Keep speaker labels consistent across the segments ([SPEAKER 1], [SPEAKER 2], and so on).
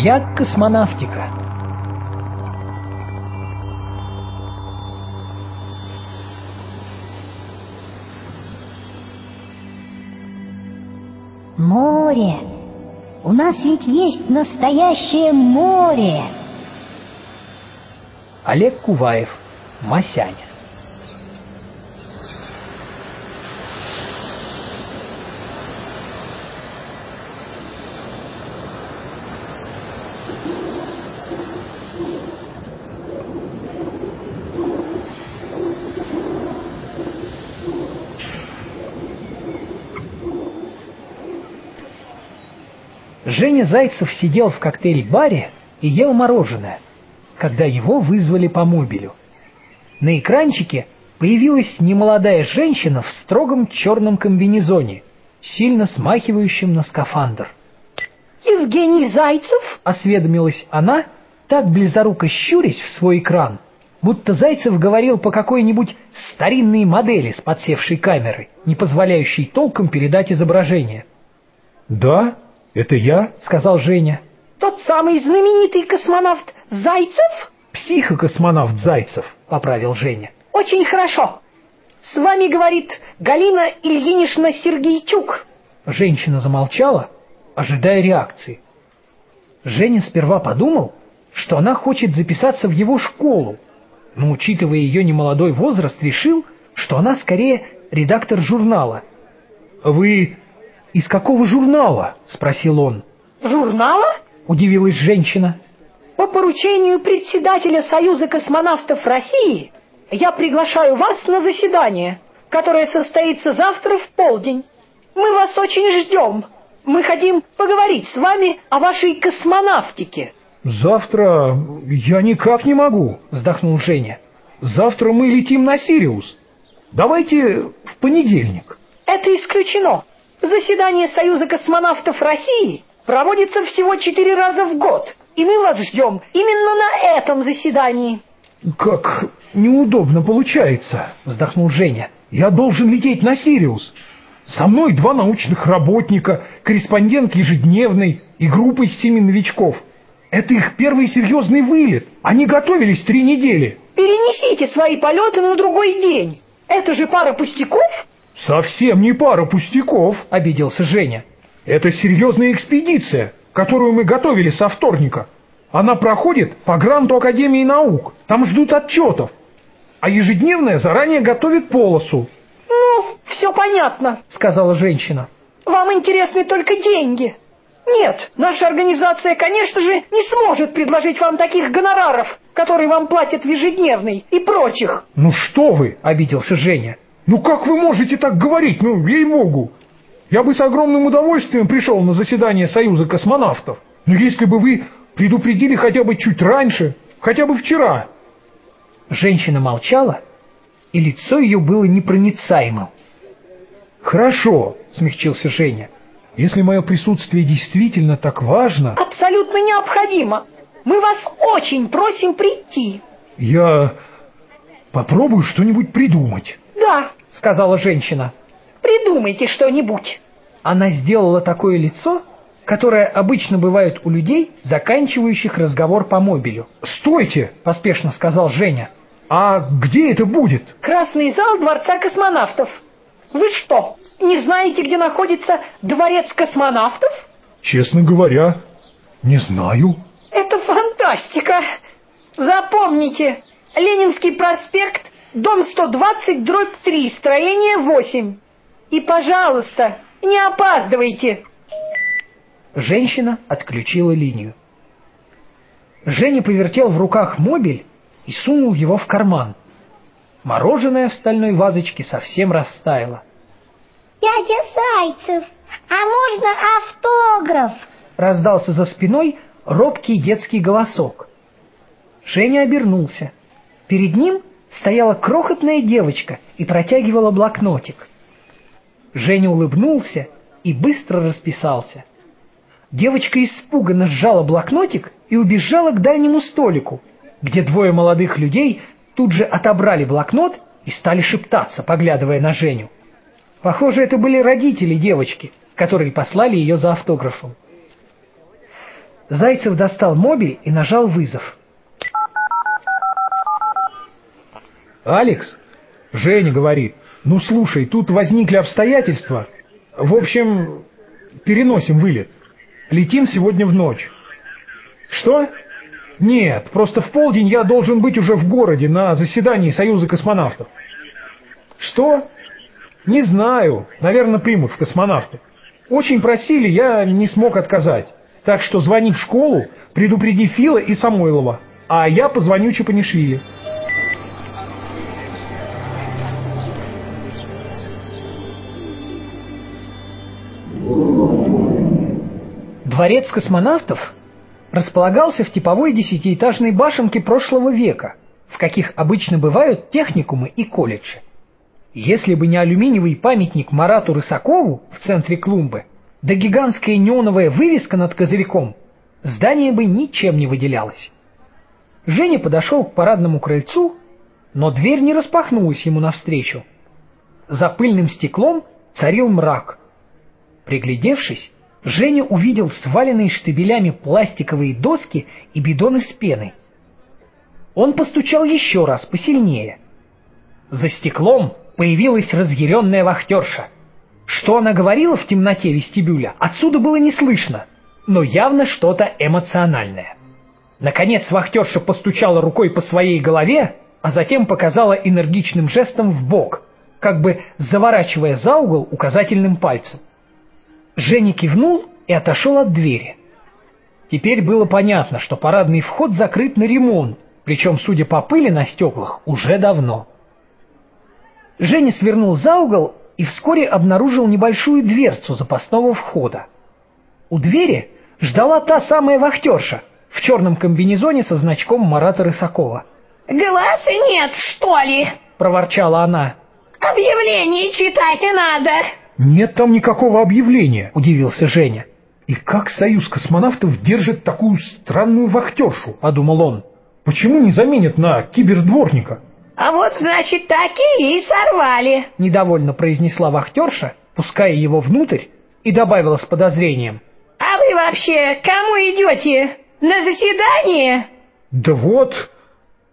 [SPEAKER 1] Маяк космонавтика.
[SPEAKER 2] Море. У нас ведь есть настоящее море.
[SPEAKER 1] Олег Куваев, Масяня. Женя Зайцев сидел в коктейль-баре и ел мороженое, когда его вызвали по мобилю. На экранчике появилась немолодая женщина в строгом черном комбинезоне, сильно смахивающем на скафандр.
[SPEAKER 3] «Евгений Зайцев?»
[SPEAKER 1] — осведомилась она, так близоруко щурясь в свой экран, будто Зайцев говорил по какой-нибудь старинной модели с подсевшей камерой, не позволяющей толком передать изображение.
[SPEAKER 4] «Да, это я?»
[SPEAKER 1] — сказал Женя.
[SPEAKER 3] «Тот самый знаменитый космонавт Зайцев?»
[SPEAKER 4] «Психокосмонавт Зайцев», — поправил Женя.
[SPEAKER 3] «Очень хорошо. С вами говорит Галина Ильинична Сергейчук».
[SPEAKER 1] Женщина замолчала, ожидая реакции. Женя сперва подумал, что она хочет записаться в его школу, но, учитывая ее немолодой возраст, решил, что она скорее редактор журнала.
[SPEAKER 4] «Вы из какого журнала?» — спросил он.
[SPEAKER 3] «Журнала?»
[SPEAKER 1] — удивилась женщина.
[SPEAKER 3] «По поручению председателя Союза космонавтов России я приглашаю вас на заседание, которое состоится завтра в полдень. Мы вас очень ждем. Мы хотим поговорить с вами о вашей космонавтике».
[SPEAKER 4] «Завтра я никак не могу», — вздохнул Женя. «Завтра мы летим на Сириус. Давайте в понедельник».
[SPEAKER 3] «Это исключено. Заседание Союза космонавтов России проводится всего четыре раза в год, и мы вас ждем именно на этом заседании».
[SPEAKER 4] «Как неудобно получается», — вздохнул Женя. «Я должен лететь на Сириус. Со мной два научных работника, корреспондент ежедневной и группа из семи новичков. Это их первый серьезный вылет. Они готовились три недели».
[SPEAKER 3] «Перенесите свои полеты на другой день. Это же пара пустяков».
[SPEAKER 4] «Совсем не пара пустяков», — обиделся Женя. «Это серьезная экспедиция, которую мы готовили со вторника. Она проходит по гранту Академии наук. Там ждут отчетов. А ежедневная заранее готовит полосу».
[SPEAKER 3] «Ну, все понятно», —
[SPEAKER 1] сказала женщина.
[SPEAKER 3] «Вам интересны только деньги». Нет, наша организация, конечно же, не сможет предложить вам таких гонораров, которые вам платят в ежедневной и прочих.
[SPEAKER 4] Ну что вы, обиделся Женя. Ну как вы можете так говорить, ну ей-богу. Я бы с огромным удовольствием пришел на заседание Союза космонавтов. Но если бы вы предупредили хотя бы чуть раньше, хотя бы вчера.
[SPEAKER 1] Женщина молчала, и лицо ее было непроницаемым.
[SPEAKER 4] Хорошо, смягчился Женя. Если мое присутствие действительно так важно...
[SPEAKER 3] Абсолютно необходимо. Мы вас очень просим прийти.
[SPEAKER 4] Я попробую что-нибудь придумать.
[SPEAKER 3] Да,
[SPEAKER 1] сказала женщина.
[SPEAKER 3] Придумайте что-нибудь.
[SPEAKER 1] Она сделала такое лицо, которое обычно бывает у людей, заканчивающих разговор по мобилю.
[SPEAKER 4] «Стойте!» – поспешно сказал Женя. «А где это будет?»
[SPEAKER 3] «Красный зал Дворца космонавтов. Вы что, не знаете, где находится Дворец космонавтов?»
[SPEAKER 4] «Честно говоря, не знаю».
[SPEAKER 3] «Это фантастика! Запомните, Ленинский проспект, дом 120, дробь 3, строение 8. И, пожалуйста, не опаздывайте!»
[SPEAKER 1] Женщина отключила линию. Женя повертел в руках мобиль и сунул его в карман. Мороженое в стальной вазочке совсем растаяло.
[SPEAKER 2] «Дядя Зайцев, а можно автограф?»
[SPEAKER 1] Раздался за спиной робкий детский голосок. Женя обернулся. Перед ним стояла крохотная девочка и протягивала блокнотик. Женя улыбнулся и быстро расписался. Девочка испуганно сжала блокнотик и убежала к дальнему столику, где двое молодых людей тут же отобрали блокнот и стали шептаться, поглядывая на Женю. Похоже, это были родители девочки, которые послали ее за автографом. Зайцев достал мобиль и нажал вызов.
[SPEAKER 4] «Алекс?» Женя говорит, «Ну слушай, тут возникли обстоятельства. В общем, переносим вылет. Летим сегодня в ночь». «Что?» «Нет, просто в полдень я должен быть уже в городе на заседании Союза космонавтов». «Что?» «Не знаю. Наверное, примут в космонавты. Очень просили, я не смог отказать. Так что звони в школу, предупреди Фила и Самойлова, а я позвоню Чапанишвили».
[SPEAKER 1] Дворец космонавтов располагался в типовой десятиэтажной башенке прошлого века, в каких обычно бывают техникумы и колледжи. Если бы не алюминиевый памятник Марату Рысакову в центре клумбы, да гигантская неоновая вывеска над козырьком, здание бы ничем не выделялось. Женя подошел к парадному крыльцу, но дверь не распахнулась ему навстречу. За пыльным стеклом царил мрак. Приглядевшись, Женя увидел сваленные штабелями пластиковые доски и бидоны с пеной. Он постучал еще раз, посильнее. За стеклом появилась разъяренная вахтерша. Что она говорила в темноте вестибюля, отсюда было не слышно, но явно что-то эмоциональное. Наконец вахтерша постучала рукой по своей голове, а затем показала энергичным жестом в бок, как бы заворачивая за угол указательным пальцем. Женя кивнул и отошел от двери. Теперь было понятно, что парадный вход закрыт на ремонт, причем, судя по пыли на стеклах, уже давно. Женя свернул за угол и вскоре обнаружил небольшую дверцу запасного входа. У двери ждала та самая вахтерша в черном комбинезоне со значком Марата Рысакова.
[SPEAKER 3] «Глаз нет, что ли?»
[SPEAKER 1] — проворчала она.
[SPEAKER 3] «Объявление читать не надо!»
[SPEAKER 4] «Нет там никакого объявления», — удивился Женя. «И как союз космонавтов держит такую странную вахтершу?» — подумал он. «Почему не заменят на кибердворника?»
[SPEAKER 3] «А вот, значит, такие и сорвали», —
[SPEAKER 1] недовольно произнесла вахтерша, пуская его внутрь, и добавила с подозрением.
[SPEAKER 3] «А вы вообще кому идете? На заседание?»
[SPEAKER 4] «Да вот,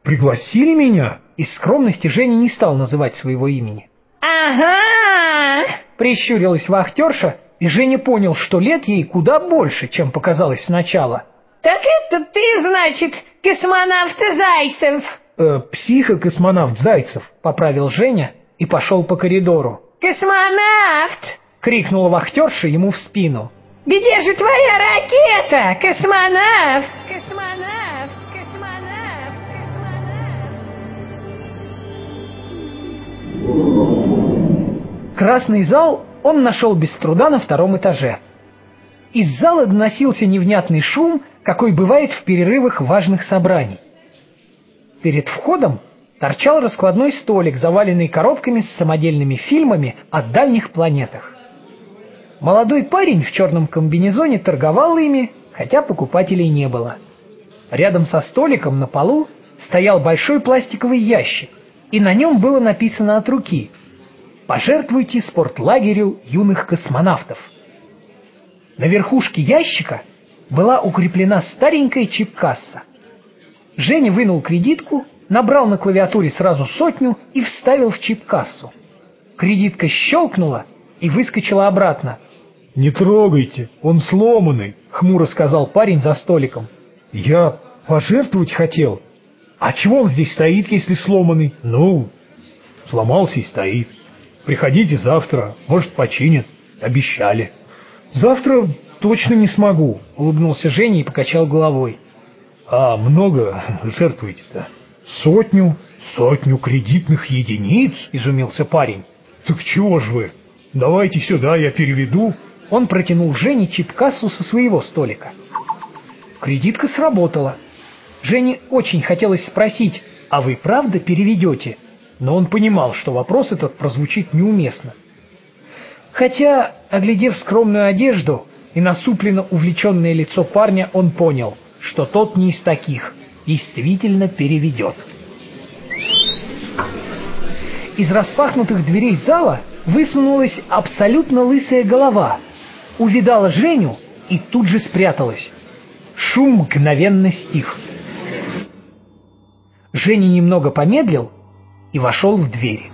[SPEAKER 4] пригласили меня».
[SPEAKER 1] Из скромности Женя не стал называть своего имени.
[SPEAKER 3] «Ага!»
[SPEAKER 1] — прищурилась вахтерша, и Женя понял, что лет ей куда больше, чем показалось сначала.
[SPEAKER 3] «Так это ты, значит, космонавт Зайцев?»
[SPEAKER 4] э, психокосмонавт Зайцев», —
[SPEAKER 1] поправил Женя и пошел по коридору.
[SPEAKER 3] «Космонавт!»
[SPEAKER 1] — крикнула вахтерша ему в спину.
[SPEAKER 3] «Где же твоя ракета, космонавт? Космонавт!
[SPEAKER 1] Красный зал он нашел без труда на втором этаже. Из зала доносился невнятный шум, какой бывает в перерывах важных собраний. Перед входом торчал раскладной столик, заваленный коробками с самодельными фильмами о дальних планетах. Молодой парень в черном комбинезоне торговал ими, хотя покупателей не было. Рядом со столиком на полу стоял большой пластиковый ящик, и на нем было написано от руки «Пожертвуйте спортлагерю юных космонавтов». На верхушке ящика была укреплена старенькая чип-касса. Женя вынул кредитку, набрал на клавиатуре сразу сотню и вставил в чип-кассу. Кредитка щелкнула и выскочила обратно.
[SPEAKER 4] «Не трогайте, он сломанный», — хмуро сказал парень за столиком. «Я пожертвовать хотел. А чего он здесь стоит, если сломанный?» «Ну, сломался и стоит. Приходите завтра, может, починят. Обещали». «Завтра точно не смогу», — улыбнулся Женя и покачал головой. А много жертвуете-то? Сотню? Сотню кредитных единиц? Изумился парень. Так чего ж вы? Давайте сюда, я переведу.
[SPEAKER 1] Он протянул Жене чип-кассу со своего столика. Кредитка сработала. Жене очень хотелось спросить, а вы правда переведете? Но он понимал, что вопрос этот прозвучит неуместно. Хотя, оглядев скромную одежду и насупленно увлеченное лицо парня, он понял – что тот не из таких, действительно переведет. Из распахнутых дверей зала высунулась абсолютно лысая голова, увидала Женю и тут же спряталась. Шум мгновенно стих. Женя немного помедлил и вошел в дверь.